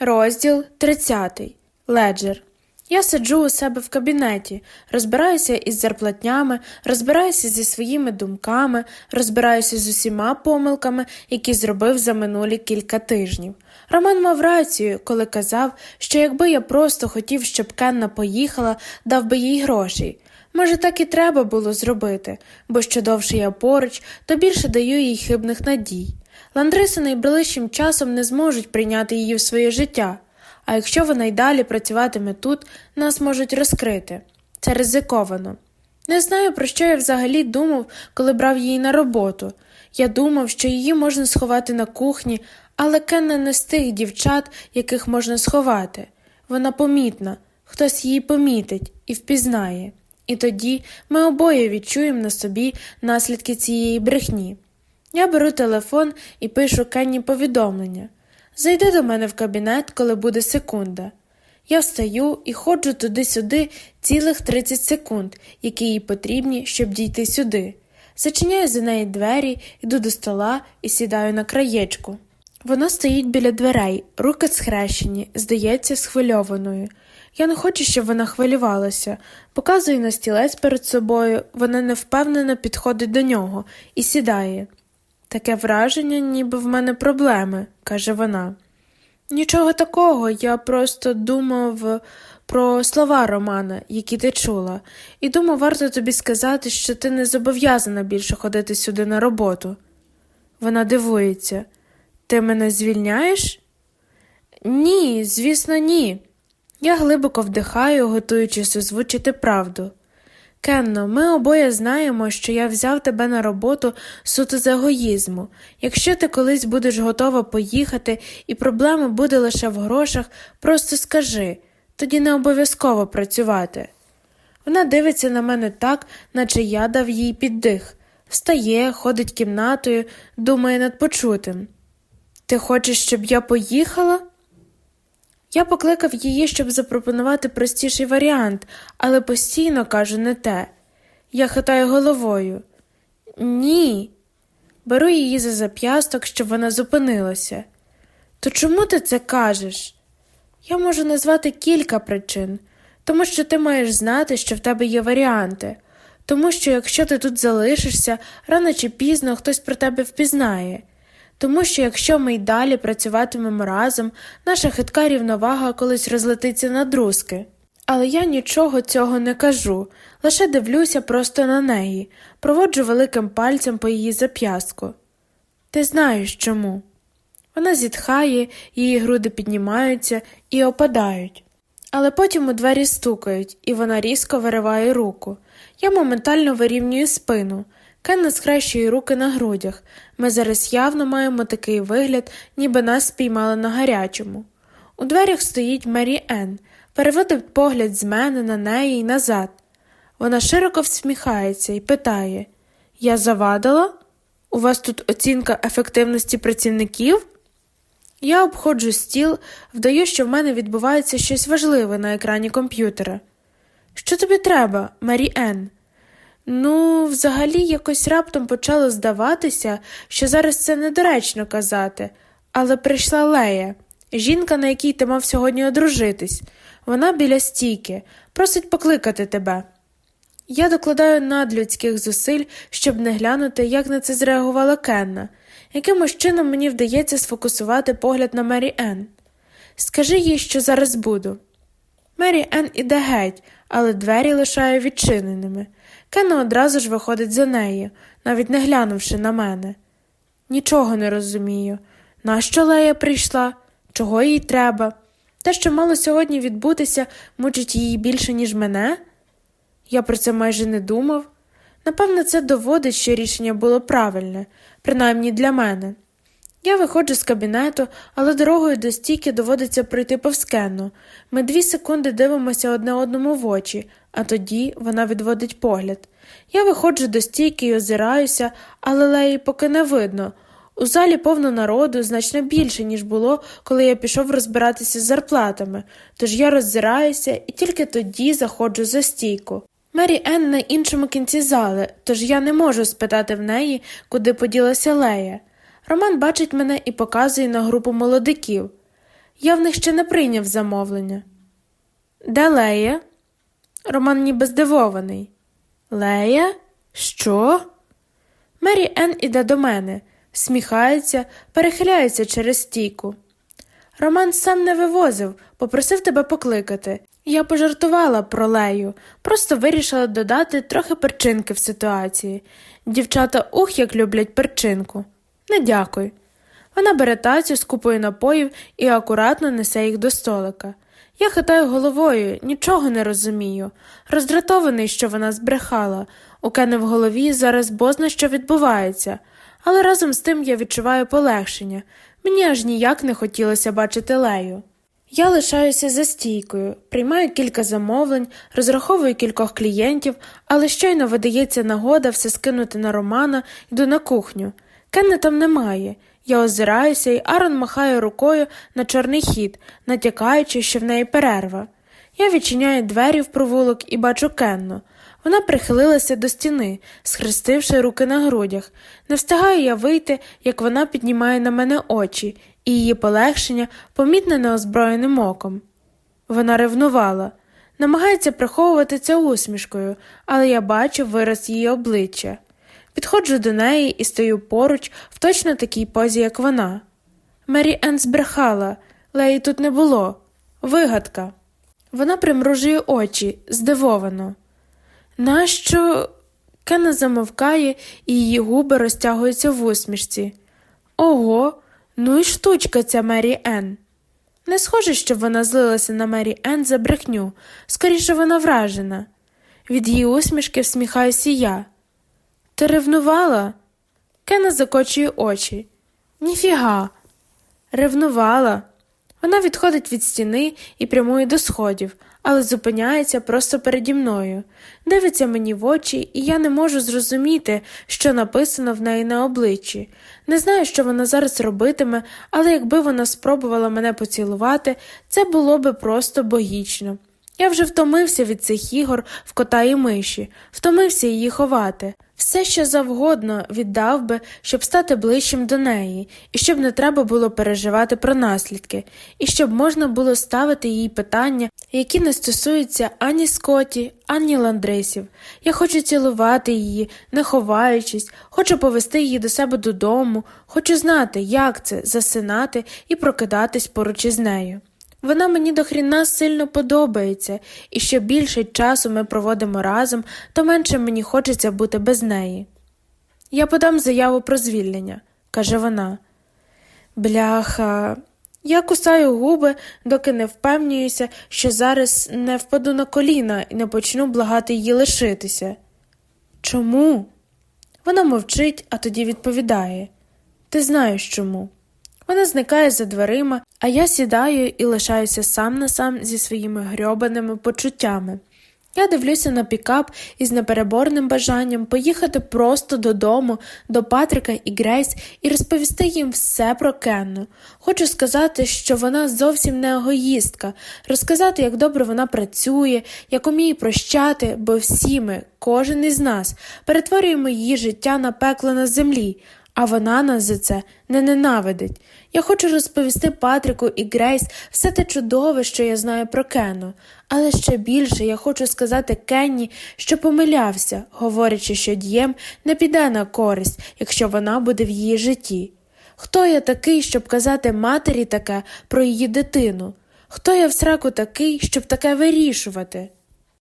Розділ 30. Леджер. Я сиджу у себе в кабінеті, розбираюся із зарплатнями, розбираюся зі своїми думками, розбираюся з усіма помилками, які зробив за минулі кілька тижнів. Роман мав рацію, коли казав, що якби я просто хотів, щоб Кенна поїхала, дав би їй грошей. Може, так і треба було зробити, бо що довше я поруч, то більше даю їй хибних надій. Ландриси найближчим часом не зможуть прийняти її в своє життя, а якщо вона й далі працюватиме тут, нас можуть розкрити. Це ризиковано. Не знаю, про що я взагалі думав, коли брав її на роботу. Я думав, що її можна сховати на кухні, але Кенна не з тих дівчат, яких можна сховати. Вона помітна, хтось її помітить і впізнає. І тоді ми обоє відчуємо на собі наслідки цієї брехні. Я беру телефон і пишу Кенні повідомлення. Зайди до мене в кабінет, коли буде секунда. Я встаю і ходжу туди-сюди цілих 30 секунд, які їй потрібні, щоб дійти сюди. Зачиняю за неї двері, йду до стола і сідаю на краєчку. Вона стоїть біля дверей, руки схрещені, здається, схвильованою. Я не хочу, щоб вона хвилювалася, показую на стілець перед собою, вона невпевнено підходить до нього і сідає. Таке враження, ніби в мене проблеми, каже вона. Нічого такого, я просто думав про слова Романа, які ти чула, і думав, варто тобі сказати, що ти не зобов'язана більше ходити сюди на роботу. Вона дивується. Ти мене звільняєш? Ні, звісно, ні. Я глибоко вдихаю, готуючись озвучити правду. Кенно, ми обоє знаємо, що я взяв тебе на роботу суто з егоїзму. Якщо ти колись будеш готова поїхати і проблема буде лише в грошах, просто скажи, тоді не обов'язково працювати. Вона дивиться на мене так, наче я дав їй піддих, встає, ходить кімнатою, думає над почутим. Ти хочеш, щоб я поїхала? Я покликав її, щоб запропонувати простіший варіант, але постійно кажу не те. Я хитаю головою. Ні. Беру її за зап'ясток, щоб вона зупинилася. То чому ти це кажеш? Я можу назвати кілька причин, тому що ти маєш знати, що в тебе є варіанти, тому що якщо ти тут залишишся, рано чи пізно хтось про тебе впізнає тому що якщо ми й далі працюватимемо разом, наша хитка рівновага колись розлетиться на друзки. Але я нічого цього не кажу, лише дивлюся просто на неї, проводжу великим пальцем по її зап'ястку. Ти знаєш чому? Вона зітхає, її груди піднімаються і опадають. Але потім у двері стукають, і вона різко вириває руку. Я моментально вирівнюю спину. Кенна схрещує руки на грудях. Ми зараз явно маємо такий вигляд, ніби нас спіймали на гарячому. У дверях стоїть Мері Енн, переводить погляд з мене на неї і назад. Вона широко всміхається і питає Я завадила? У вас тут оцінка ефективності працівників? Я обходжу стіл, вдаю, що в мене відбувається щось важливе на екрані комп'ютера. Що тобі треба, Марі Енн? Ну, взагалі, якось раптом почало здаватися, що зараз це недоречно казати, але прийшла Лея, жінка, на якій ти мав сьогодні одружитись. Вона біля стійки, просить покликати тебе. Я докладаю надлюдських зусиль, щоб не глянути, як на це зреагувала Кенна, якимось чином мені вдається сфокусувати погляд на Мері Енн. Скажи їй, що зараз буду. Мері Енн іде геть, але двері лишає відчиненими. Кена одразу ж виходить за нею, навіть не глянувши на мене. Нічого не розумію. Нащо Лея прийшла? Чого їй треба? Те, що мало сьогодні відбутися, мучить її більше, ніж мене? Я про це майже не думав. Напевно, це доводить, що рішення було правильне, принаймні для мене. Я виходжу з кабінету, але дорогою до стійки доводиться пройти повз Кенну. Ми дві секунди дивимося одне одному в очі, а тоді вона відводить погляд. Я виходжу до стійки і озираюся, але леї поки не видно. У залі повно народу значно більше, ніж було, коли я пішов розбиратися з зарплатами, тож я роззираюся і тільки тоді заходжу за стійку. Мері Енн на іншому кінці зали, тож я не можу спитати в неї, куди поділася Лея. Роман бачить мене і показує на групу молодиків. Я в них ще не прийняв замовлення. Де Лея? Роман ніби здивований. Лея? Що? Мері Ен іде до мене, сміхається, перехиляється через стійку. Роман сам не вивозив, попросив тебе покликати. Я пожартувала про Лею, просто вирішила додати трохи перчинки в ситуації. Дівчата ух, як люблять перчинку. Не дякуй. Вона бере тацю з купою напоїв і акуратно несе їх до столика. Я хитаю головою, нічого не розумію. Роздратований, що вона збрехала. У Кени в голові зараз бозна що відбувається, але разом з тим я відчуваю полегшення. Мені аж ніяк не хотілося бачити Лею. Я лишаюся за стійкою, приймаю кілька замовлень, розраховую кількох клієнтів, але щойно видається нагода все скинути на Романа, йду на кухню. Кенни там немає. Я озираюся, і Арон махає рукою на чорний хід, натякаючи, що в неї перерва. Я відчиняю двері в провулок і бачу Кенну. Вона прихилилася до стіни, схрестивши руки на грудях. Не встигаю я вийти, як вона піднімає на мене очі, і її полегшення помітне неозброєним оком. Вона ревнувала, намагається приховувати це усмішкою, але я бачу вираз її обличчя. Підходжу до неї і стою поруч в точно такій позі, як вона. Мері Енн збрехала, Леї тут не було. Вигадка. Вона примружує очі, здивовано. Нащо? Кена замовкає, і її губи розтягуються в усмішці. Ого, ну і штучка ця Мері Енн. Не схоже, щоб вона злилася на Мері Енн за брехню, скоріше вона вражена. Від її усмішки всміхаюся я. Ти ревнувала? Кена закочує очі. Ніфіга. Ревнувала. Вона відходить від стіни і прямує до сходів, але зупиняється просто переді мною, дивиться мені в очі, і я не можу зрозуміти, що написано в неї на обличчі. Не знаю, що вона зараз робитиме, але якби вона спробувала мене поцілувати, це було би просто богічно. Я вже втомився від цих ігор в кота і миші, втомився її ховати. Все, що завгодно віддав би, щоб стати ближчим до неї, і щоб не треба було переживати про наслідки, і щоб можна було ставити їй питання, які не стосуються ані Скоті, ані ландрисів. Я хочу цілувати її, не ховаючись, хочу повести її до себе додому, хочу знати, як це засинати і прокидатись поруч із нею. Вона мені до хріна сильно подобається, і що більше часу ми проводимо разом, то менше мені хочеться бути без неї. Я подам заяву про звільнення, каже вона. Бляха, я кусаю губи, доки не впевнююся, що зараз не впаду на коліна і не почну благати її лишитися. Чому? Вона мовчить, а тоді відповідає Ти знаєш чому. Вона зникає за дверима, а я сідаю і лишаюся сам на сам зі своїми грьобаними почуттями. Я дивлюся на пікап із непереборним бажанням поїхати просто додому, до Патрика і Грейс і розповісти їм все про Кенну. Хочу сказати, що вона зовсім не егоїстка, розказати, як добре вона працює, як уміє прощати, бо всі ми, кожен із нас, перетворюємо її життя на пекло на землі, а вона нас за це не ненавидить. Я хочу розповісти Патріку і Грейс все те чудове, що я знаю про Кену, але ще більше я хочу сказати Кенні, що помилявся, говорячи, що дієм не піде на користь, якщо вона буде в її житті. Хто я такий, щоб казати матері таке про її дитину? Хто я в сраку такий, щоб таке вирішувати?